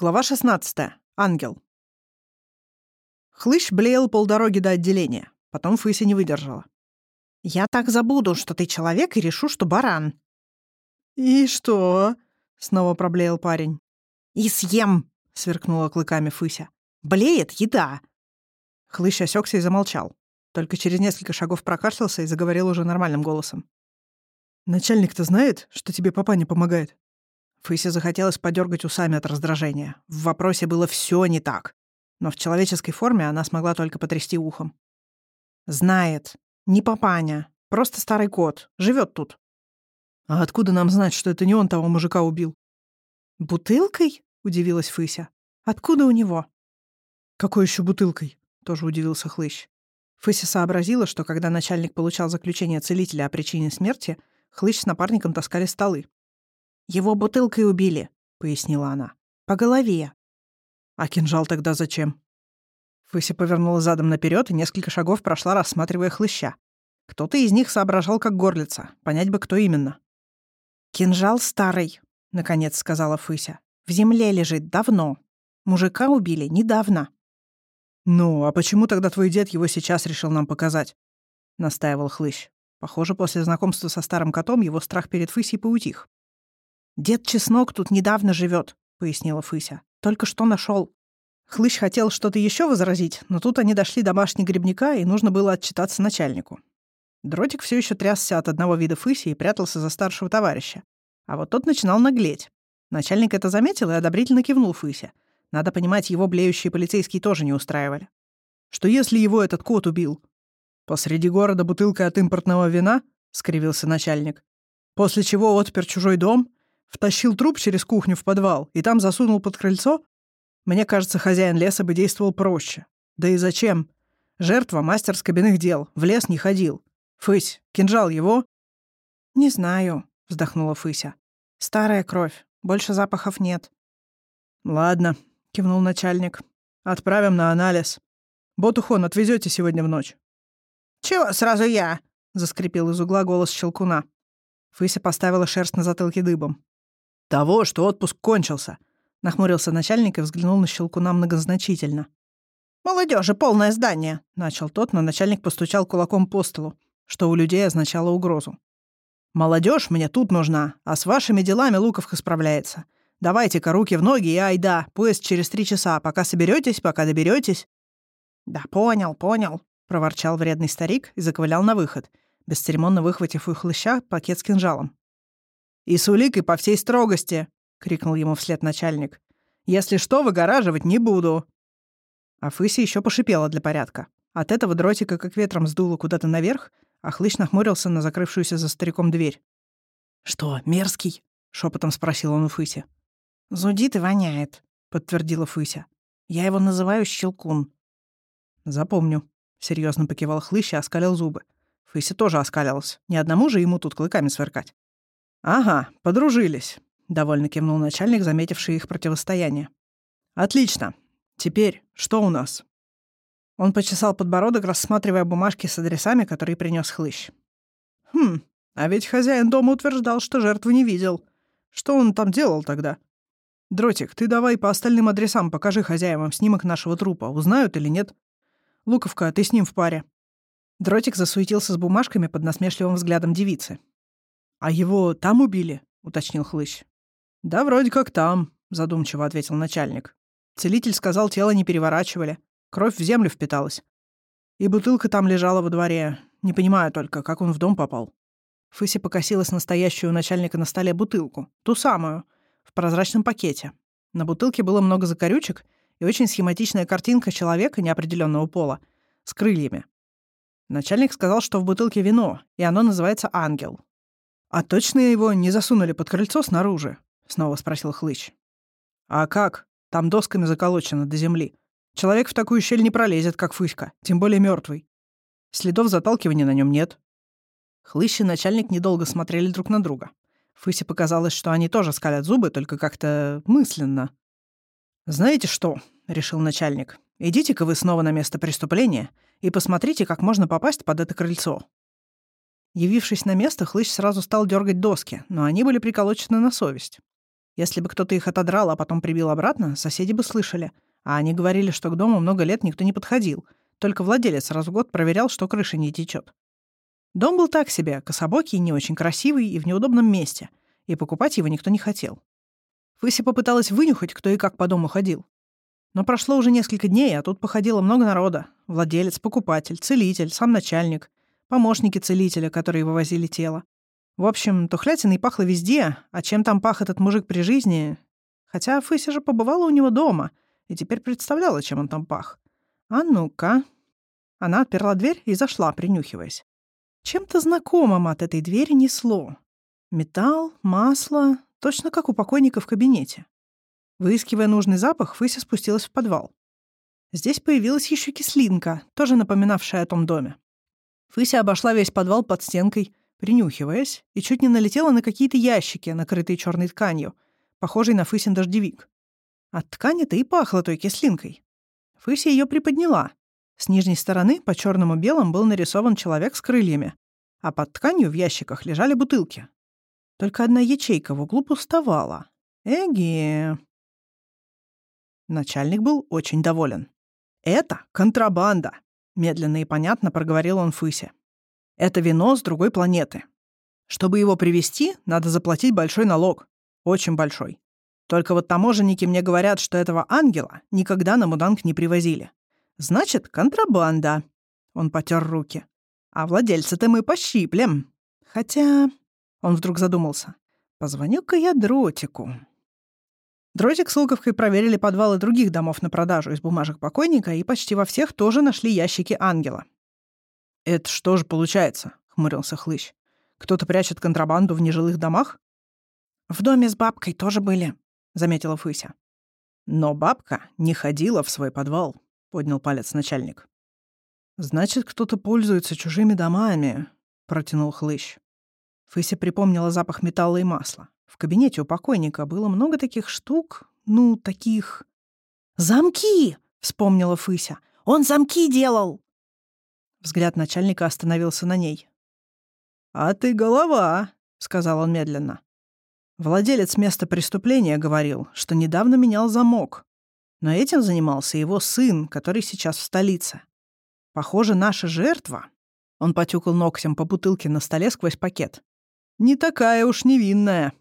Глава 16. Ангел. Хлыщ блеял полдороги до отделения. Потом Фыся не выдержала. «Я так забуду, что ты человек, и решу, что баран». «И что?» — снова проблеял парень. «И съем!» — сверкнула клыками Фыся. «Блеет еда!» Хлыщ осекся и замолчал. Только через несколько шагов прокашлялся и заговорил уже нормальным голосом. «Начальник-то знает, что тебе папа не помогает?» Фысе захотелось подергать усами от раздражения. В вопросе было все не так. Но в человеческой форме она смогла только потрясти ухом. «Знает. Не папаня. Просто старый кот. Живет тут». «А откуда нам знать, что это не он того мужика убил?» «Бутылкой?» — удивилась Фыся. «Откуда у него?» «Какой еще бутылкой?» — тоже удивился Хлыщ. Фыся сообразила, что когда начальник получал заключение целителя о причине смерти, Хлыщ с напарником таскали столы. «Его бутылкой убили», — пояснила она. «По голове». «А кинжал тогда зачем?» Фыся повернула задом наперед и несколько шагов прошла, рассматривая хлыща. Кто-то из них соображал, как горлица. Понять бы, кто именно. «Кинжал старый», — наконец сказала Фыся. «В земле лежит давно. Мужика убили недавно». «Ну, а почему тогда твой дед его сейчас решил нам показать?» — настаивал Хлыщ. Похоже, после знакомства со старым котом его страх перед Фысей поутих. «Дед Чеснок тут недавно живет, пояснила Фыся. «Только что нашел. Хлыщ хотел что-то еще возразить, но тут они дошли до башни грибника, и нужно было отчитаться начальнику. Дротик все еще трясся от одного вида Фыси и прятался за старшего товарища. А вот тот начинал наглеть. Начальник это заметил и одобрительно кивнул Фысе. Надо понимать, его блеющие полицейские тоже не устраивали. Что если его этот кот убил? «Посреди города бутылка от импортного вина?» — скривился начальник. «После чего отпер чужой дом Втащил труп через кухню в подвал и там засунул под крыльцо? Мне кажется, хозяин леса бы действовал проще. Да и зачем? Жертва — мастер с кабинных дел, в лес не ходил. Фысь, кинжал его? «Не знаю», — вздохнула Фыся. «Старая кровь, больше запахов нет». «Ладно», — кивнул начальник. «Отправим на анализ. Ботухон отвезете сегодня в ночь». «Чего сразу я?» — заскрипел из угла голос Щелкуна. Фыся поставила шерсть на затылке дыбом. «Того, что отпуск кончился», — нахмурился начальник и взглянул на Щелкуна многозначительно. «Молодежи, полное здание», — начал тот, но начальник постучал кулаком по столу, что у людей означало угрозу. Молодежь мне тут нужна, а с вашими делами Луковка справляется. Давайте-ка руки в ноги и айда, поезд через три часа, пока соберетесь, пока доберетесь. «Да понял, понял», — проворчал вредный старик и заковылял на выход, бесцеремонно выхватив у хлыща пакет с кинжалом. «И с уликой по всей строгости!» — крикнул ему вслед начальник. «Если что, выгораживать не буду!» А Фыси еще пошипела для порядка. От этого дротика как ветром сдуло куда-то наверх, а хлыщ нахмурился на закрывшуюся за стариком дверь. «Что, мерзкий?» — шепотом спросил он у Фыси. «Зудит и воняет», — подтвердила Фыся. «Я его называю Щелкун». «Запомню», — серьезно покивал хлыщ и оскалил зубы. Фыся тоже оскалялась. Ни одному же ему тут клыками сверкать. «Ага, подружились», — довольно кивнул начальник, заметивший их противостояние. «Отлично. Теперь что у нас?» Он почесал подбородок, рассматривая бумажки с адресами, которые принес хлыщ. «Хм, а ведь хозяин дома утверждал, что жертву не видел. Что он там делал тогда?» «Дротик, ты давай по остальным адресам покажи хозяевам снимок нашего трупа. Узнают или нет?» «Луковка, ты с ним в паре». Дротик засуетился с бумажками под насмешливым взглядом девицы. «А его там убили?» — уточнил Хлыщ. «Да вроде как там», — задумчиво ответил начальник. Целитель сказал, тело не переворачивали. Кровь в землю впиталась. И бутылка там лежала во дворе. Не понимаю только, как он в дом попал. Фыси покосилась настоящую у начальника на столе бутылку. Ту самую. В прозрачном пакете. На бутылке было много закорючек и очень схематичная картинка человека неопределенного пола с крыльями. Начальник сказал, что в бутылке вино, и оно называется «Ангел». «А точно его не засунули под крыльцо снаружи?» — снова спросил Хлыщ. «А как? Там досками заколочено до земли. Человек в такую щель не пролезет, как Фыська, тем более мертвый. Следов заталкивания на нем нет». Хлыщ и начальник недолго смотрели друг на друга. Фысе показалось, что они тоже скалят зубы, только как-то мысленно. «Знаете что?» — решил начальник. «Идите-ка вы снова на место преступления и посмотрите, как можно попасть под это крыльцо. Явившись на место, хлыщ сразу стал дергать доски, но они были приколочены на совесть. Если бы кто-то их отодрал, а потом прибил обратно, соседи бы слышали. А они говорили, что к дому много лет никто не подходил. Только владелец раз в год проверял, что крыша не течет. Дом был так себе, кособокий, не очень красивый и в неудобном месте. И покупать его никто не хотел. Фыся попыталась вынюхать, кто и как по дому ходил. Но прошло уже несколько дней, а тут походило много народа. Владелец, покупатель, целитель, сам начальник, помощники целителя, которые вывозили тело. В общем, тухлятиной пахло везде, а чем там пах этот мужик при жизни... Хотя Фыся же побывала у него дома и теперь представляла, чем он там пах. А ну-ка. Она отперла дверь и зашла, принюхиваясь. Чем-то знакомым от этой двери несло. Металл, масло, точно как у покойника в кабинете. Выискивая нужный запах, Фыся спустилась в подвал. Здесь появилась еще кислинка, тоже напоминавшая о том доме. Фыся обошла весь подвал под стенкой, принюхиваясь, и чуть не налетела на какие-то ящики, накрытые черной тканью, похожей на Фысин дождевик. От ткани-то и пахло той кислинкой. Фыся ее приподняла. С нижней стороны по черному белому был нарисован человек с крыльями, а под тканью в ящиках лежали бутылки. Только одна ячейка в углу пустовала. Эги. Начальник был очень доволен. «Это контрабанда», — медленно и понятно проговорил он Фысе. «Это вино с другой планеты. Чтобы его привезти, надо заплатить большой налог. Очень большой. Только вот таможенники мне говорят, что этого ангела никогда на Муданг не привозили. Значит, контрабанда». Он потер руки. «А владельца-то мы пощиплем. Хотя...» Он вдруг задумался. «Позвоню-ка я дротику». Дротик с Луковкой проверили подвалы других домов на продажу из бумажек покойника, и почти во всех тоже нашли ящики ангела. «Это что же получается?» — хмурился Хлыщ. «Кто-то прячет контрабанду в нежилых домах?» «В доме с бабкой тоже были», — заметила Фыся. «Но бабка не ходила в свой подвал», — поднял палец начальник. «Значит, кто-то пользуется чужими домами», — протянул Хлыщ. Фыся припомнила запах металла и масла. В кабинете у покойника было много таких штук, ну, таких... «Замки!» — вспомнила Фыся. «Он замки делал!» Взгляд начальника остановился на ней. «А ты голова!» — сказал он медленно. Владелец места преступления говорил, что недавно менял замок. Но этим занимался его сын, который сейчас в столице. Похоже, наша жертва... Он потюкал ногтем по бутылке на столе сквозь пакет. «Не такая уж невинная».